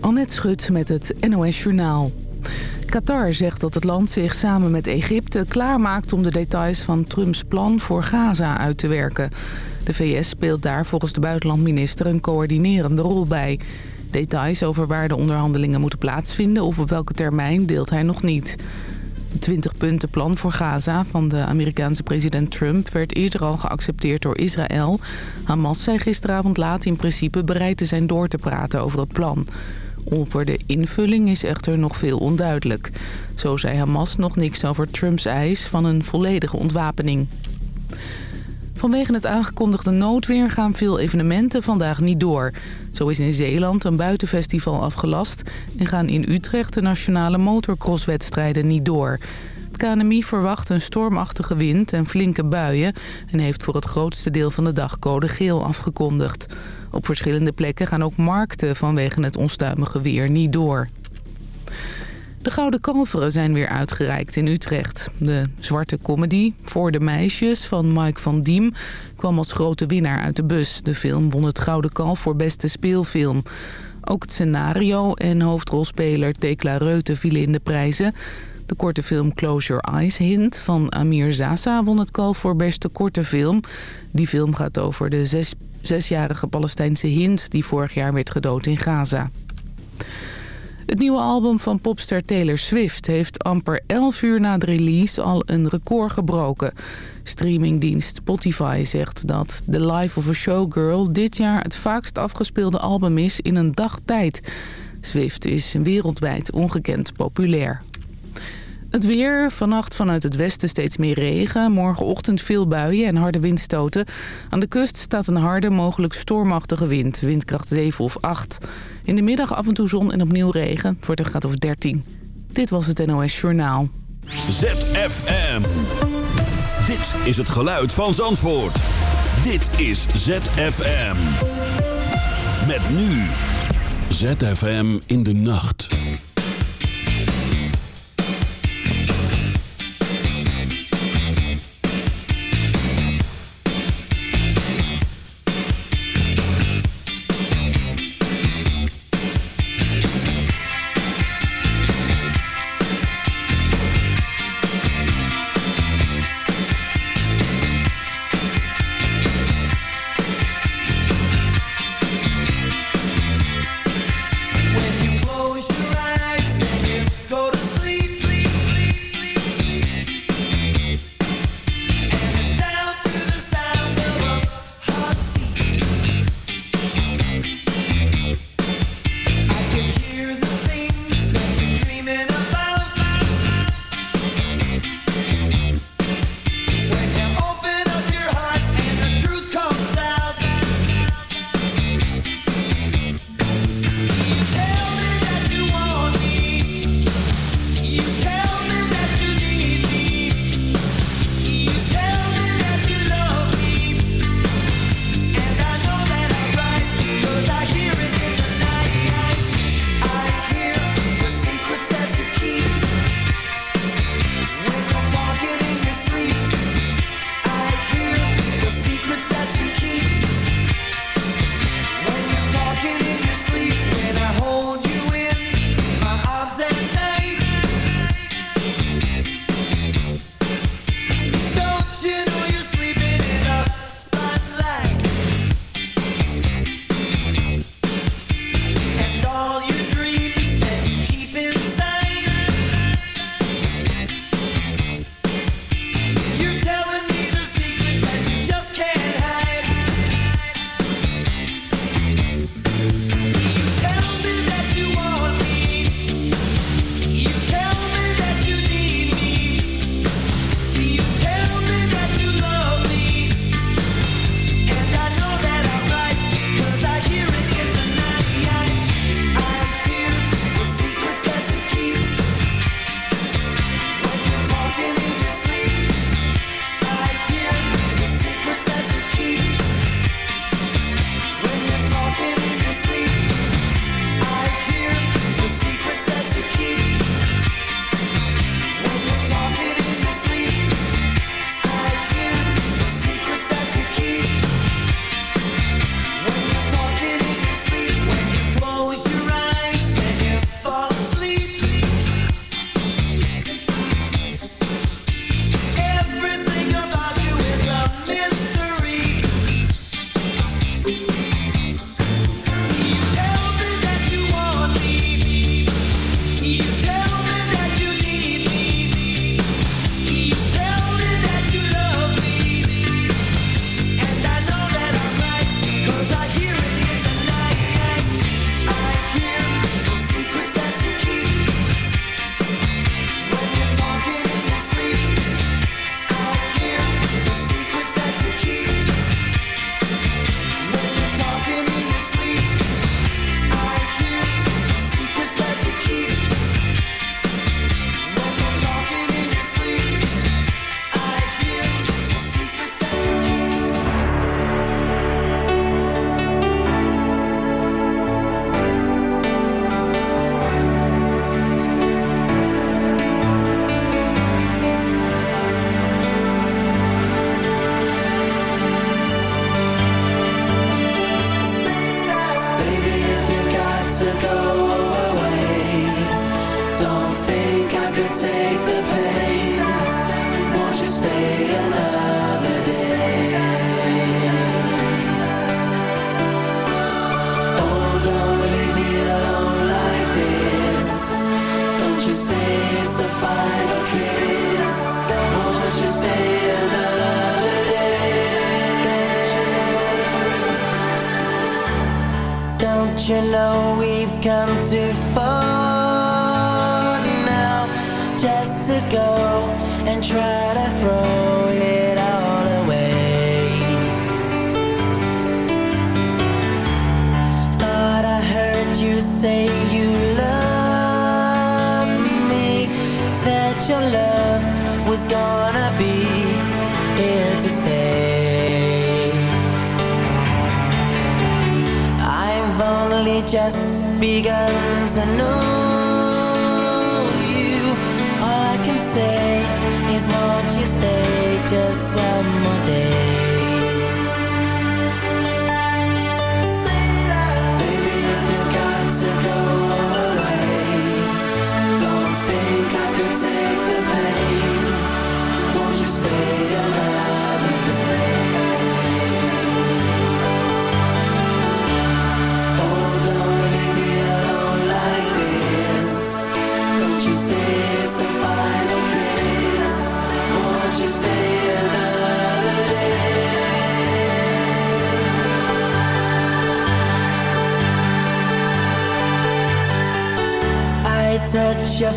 Annette Schut met het NOS Journaal. Qatar zegt dat het land zich samen met Egypte klaarmaakt om de details van Trumps plan voor Gaza uit te werken. De VS speelt daar volgens de buitenlandminister een coördinerende rol bij. Details over waar de onderhandelingen moeten plaatsvinden of op welke termijn deelt hij nog niet. Het 20-puntenplan voor Gaza van de Amerikaanse president Trump werd eerder al geaccepteerd door Israël. Hamas zei gisteravond laat in principe bereid te zijn door te praten over het plan. Over de invulling is echter nog veel onduidelijk. Zo zei Hamas nog niks over Trumps eis van een volledige ontwapening. Vanwege het aangekondigde noodweer gaan veel evenementen vandaag niet door. Zo is in Zeeland een buitenfestival afgelast... en gaan in Utrecht de nationale motorcrosswedstrijden niet door. Het KNMI verwacht een stormachtige wind en flinke buien... en heeft voor het grootste deel van de dag code geel afgekondigd. Op verschillende plekken gaan ook markten vanwege het onstuimige weer niet door. De Gouden Kalveren zijn weer uitgereikt in Utrecht. De zwarte comedy Voor de Meisjes van Mike van Diem kwam als grote winnaar uit de bus. De film won het Gouden Kalf voor beste speelfilm. Ook het scenario en hoofdrolspeler Tekla Reute vielen in de prijzen. De korte film Close Your Eyes Hint van Amir Zaza won het kalf voor beste korte film. Die film gaat over de zes, zesjarige Palestijnse Hint die vorig jaar werd gedood in Gaza. Het nieuwe album van popster Taylor Swift heeft amper 11 uur na de release al een record gebroken. Streamingdienst Spotify zegt dat The Life of a Showgirl dit jaar het vaakst afgespeelde album is in een dag tijd. Swift is wereldwijd ongekend populair. Het weer. Vannacht vanuit het westen steeds meer regen. Morgenochtend veel buien en harde windstoten. Aan de kust staat een harde, mogelijk stormachtige wind. Windkracht 7 of 8. In de middag af en toe zon en opnieuw regen. Het wordt een graad of 13. Dit was het NOS Journaal. ZFM. Dit is het geluid van Zandvoort. Dit is ZFM. Met nu. ZFM in de nacht.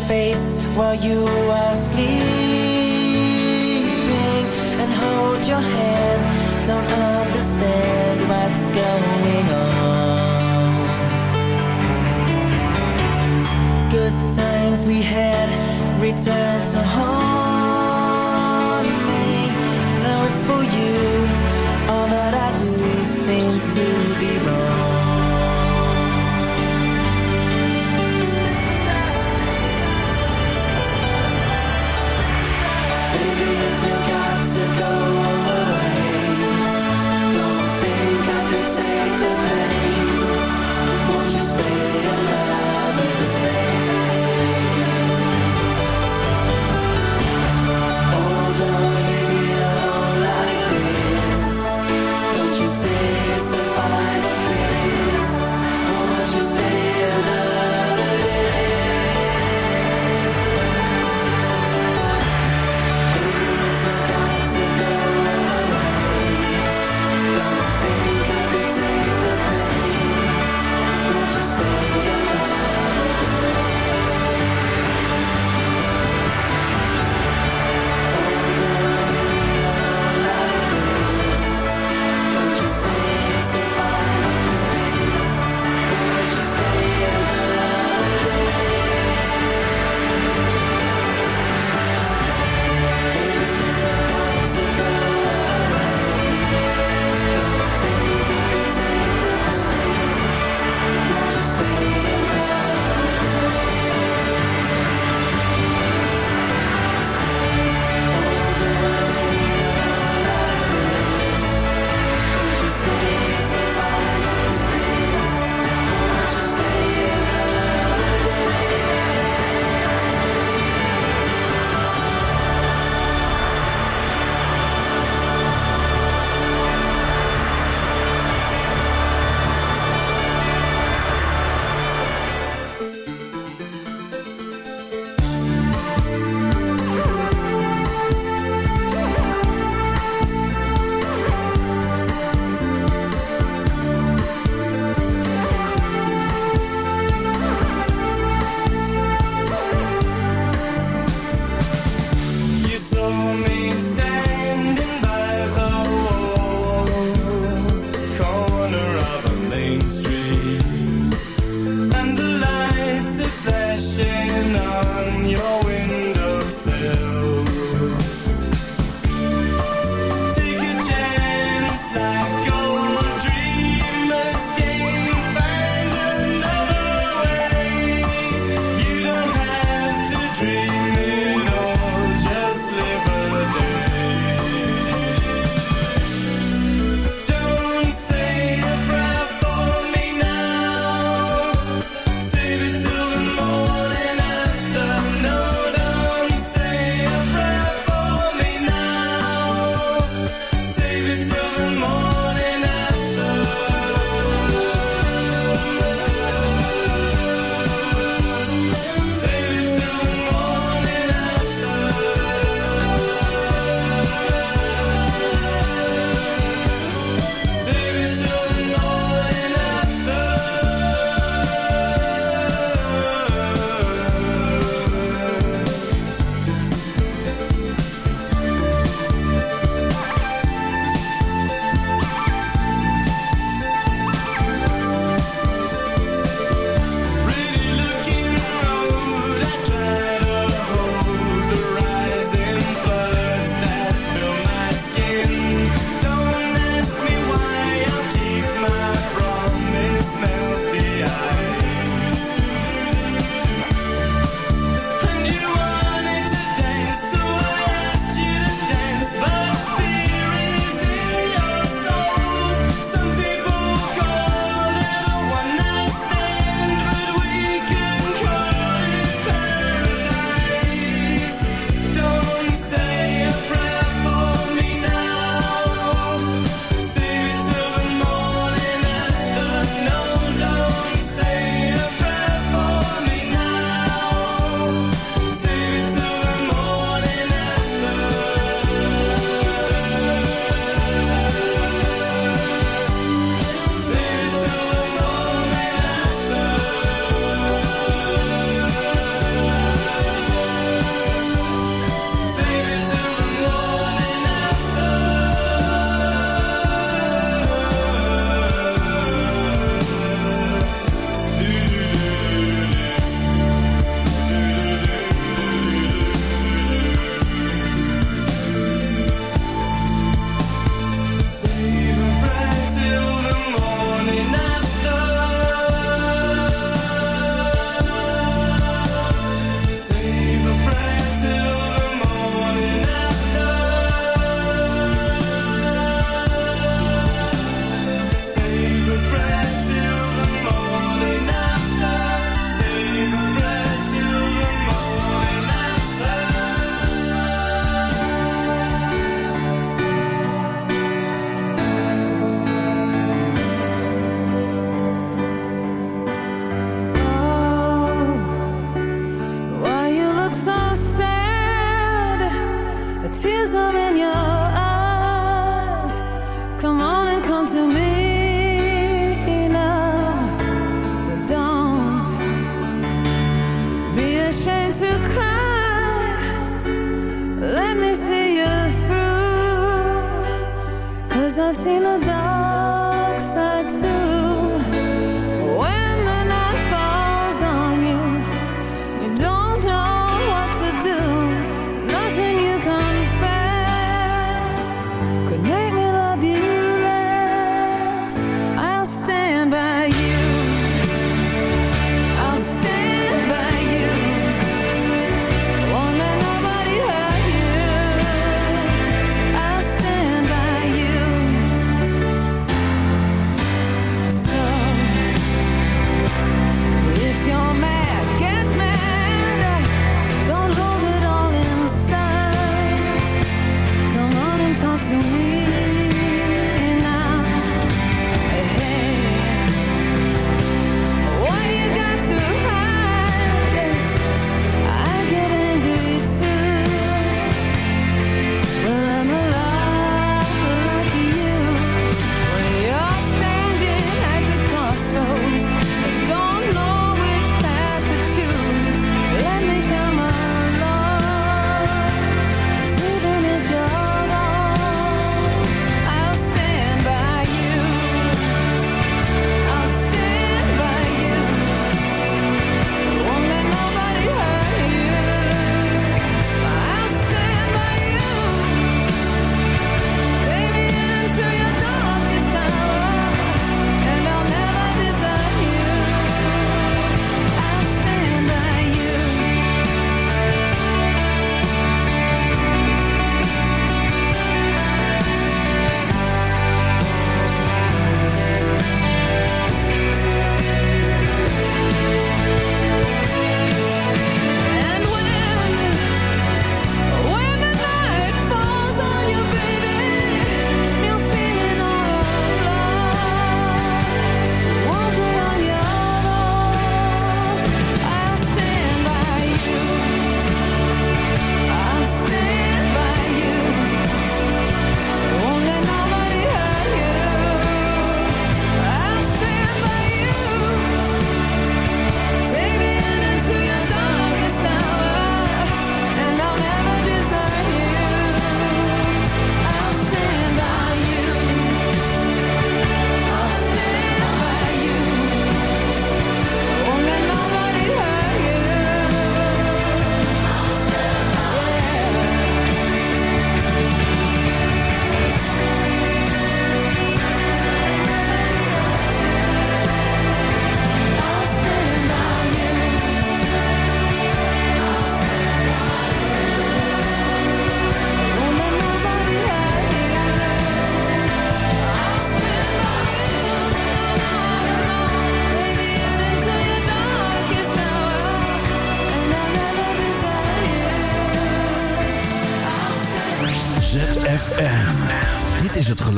Face while you are sleeping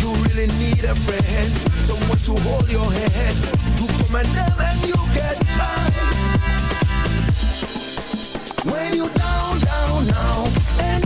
You really need a friend, someone to hold your hand. You call my name and you get. When you down, down, down, and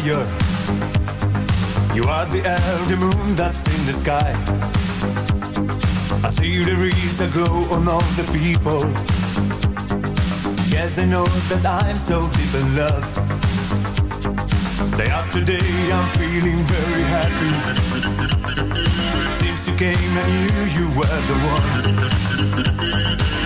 desire. You are the the moon that's in the sky. I see there is a glow on all the people. Yes, they know that I'm so deep in love. Day after day, I'm feeling very happy. Since you came, I knew you were the one.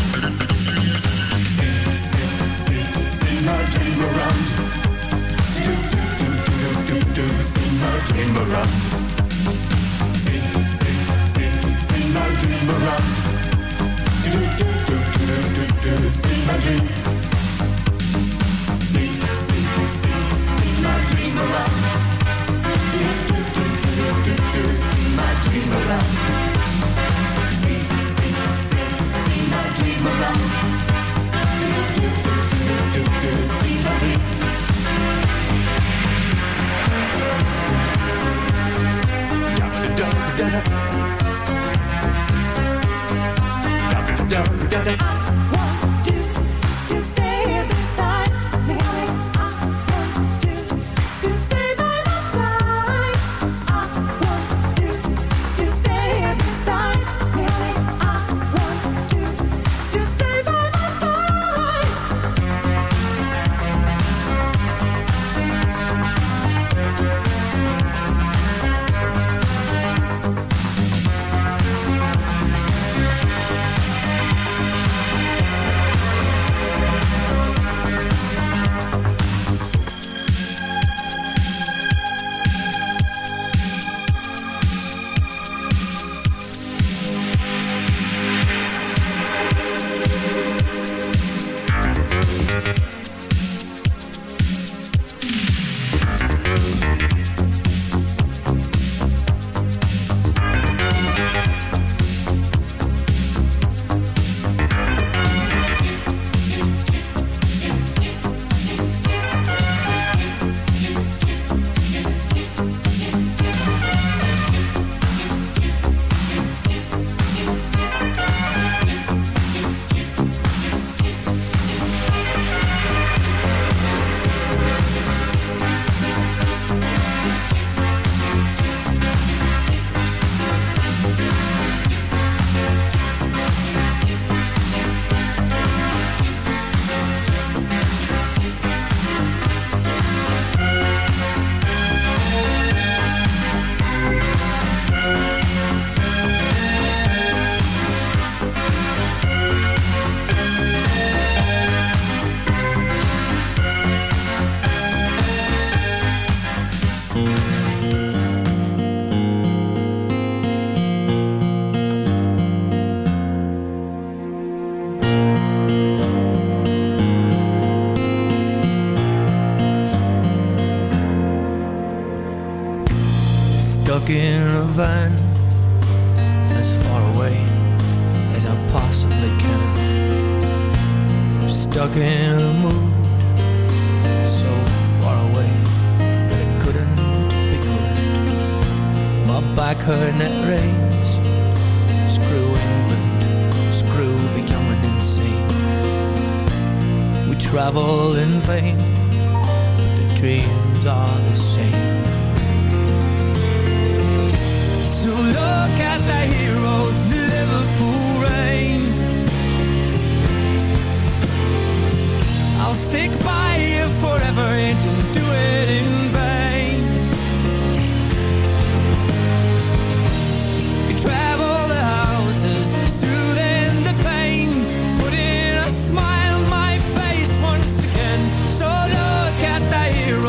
My dream around.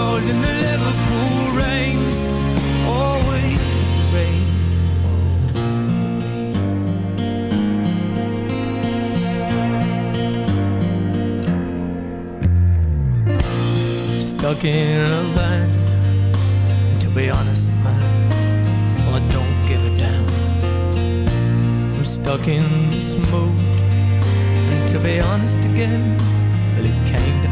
stars in the Liverpool rain. Always rain. Stuck in a van. To be honest, man, well, I don't give a damn. I'm stuck in this mood. And to be honest again, well, it came. of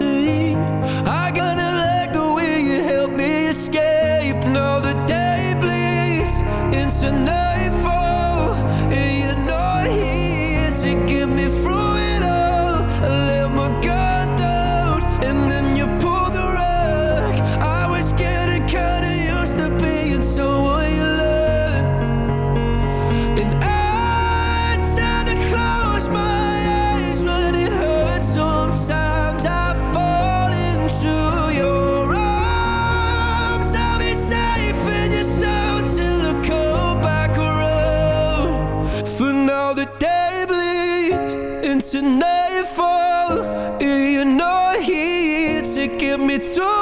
till nightfall. you know he to give me to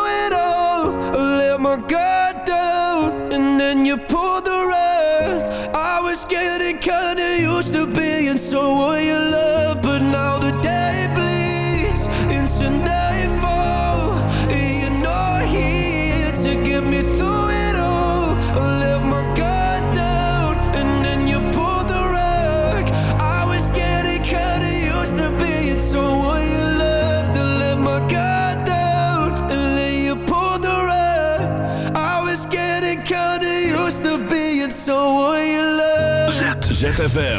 ZFM.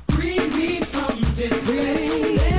This pain.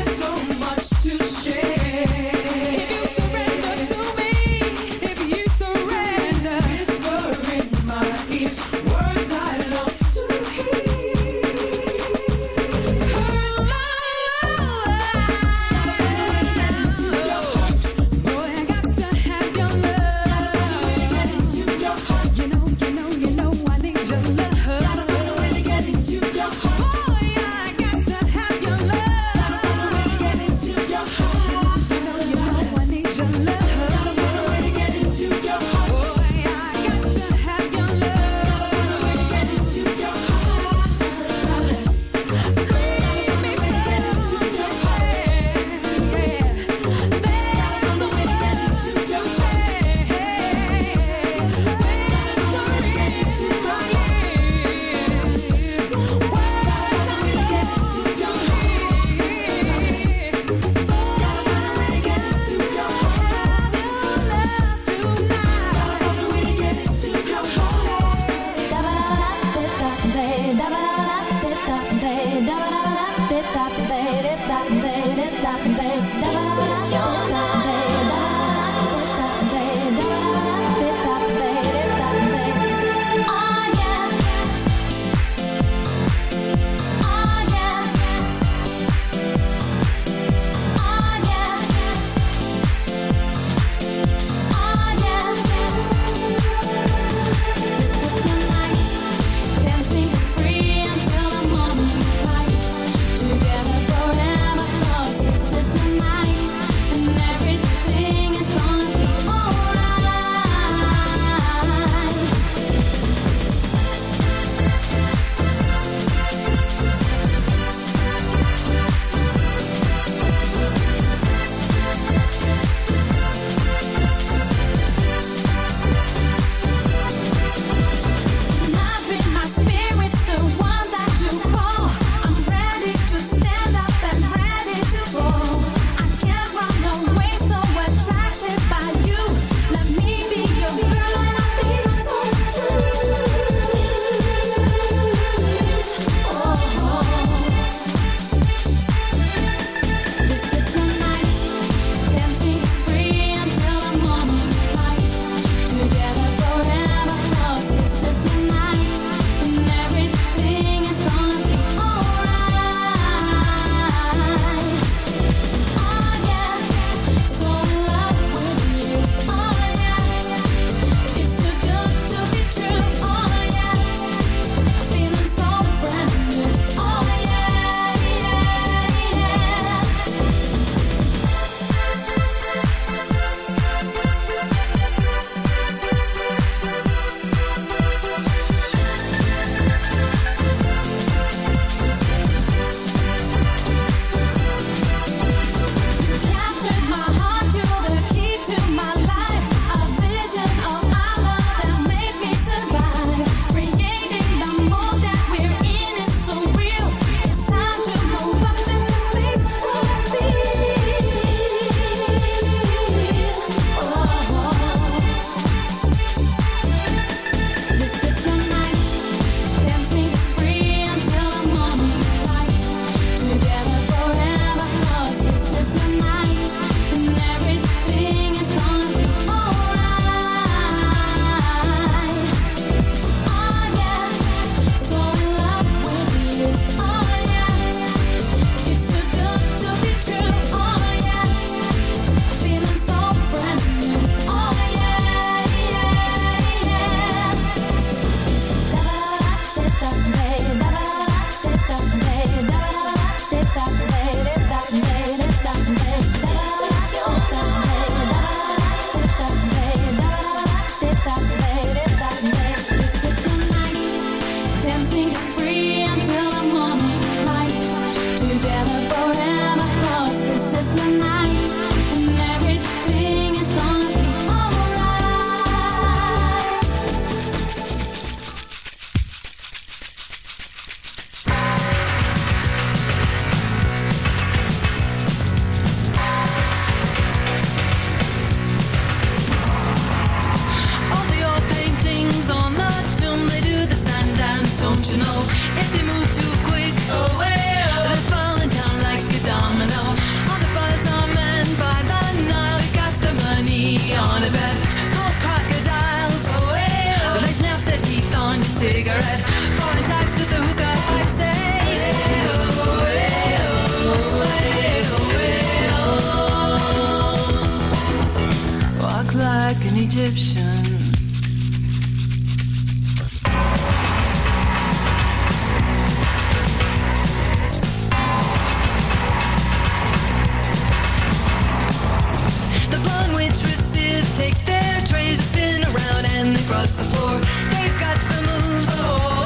Take their trays, spin around, and they cross the floor. They've got the moves, oh,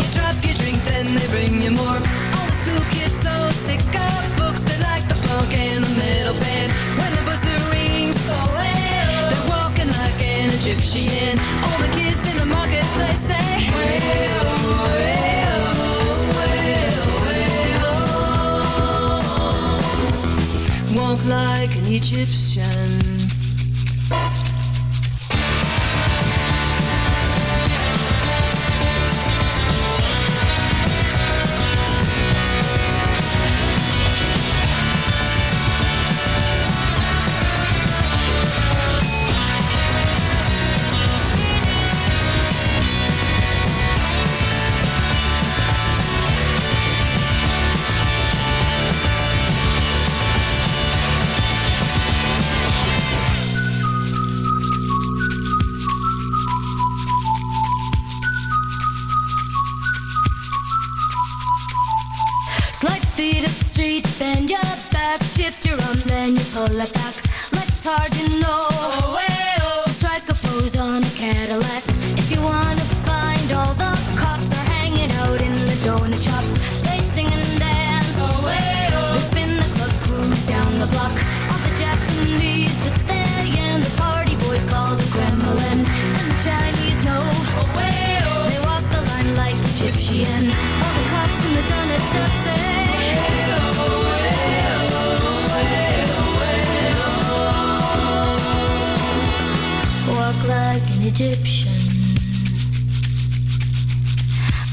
You drop your drink, then they bring you more. All the school kids so sick of books, they like the punk and the metal band. When the buzzer rings, oh, hey, they're walking like an Egyptian. All the kids in the marketplace say. Walk like an Egyptian.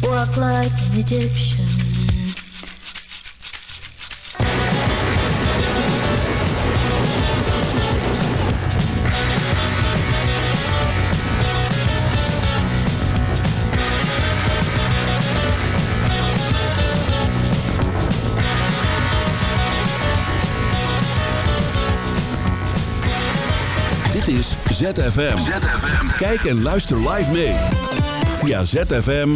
Walk like an Egyptian. Dit is ZFM. Kijk en luister live mee. Via zfm-live.nl